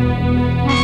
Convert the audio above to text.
Música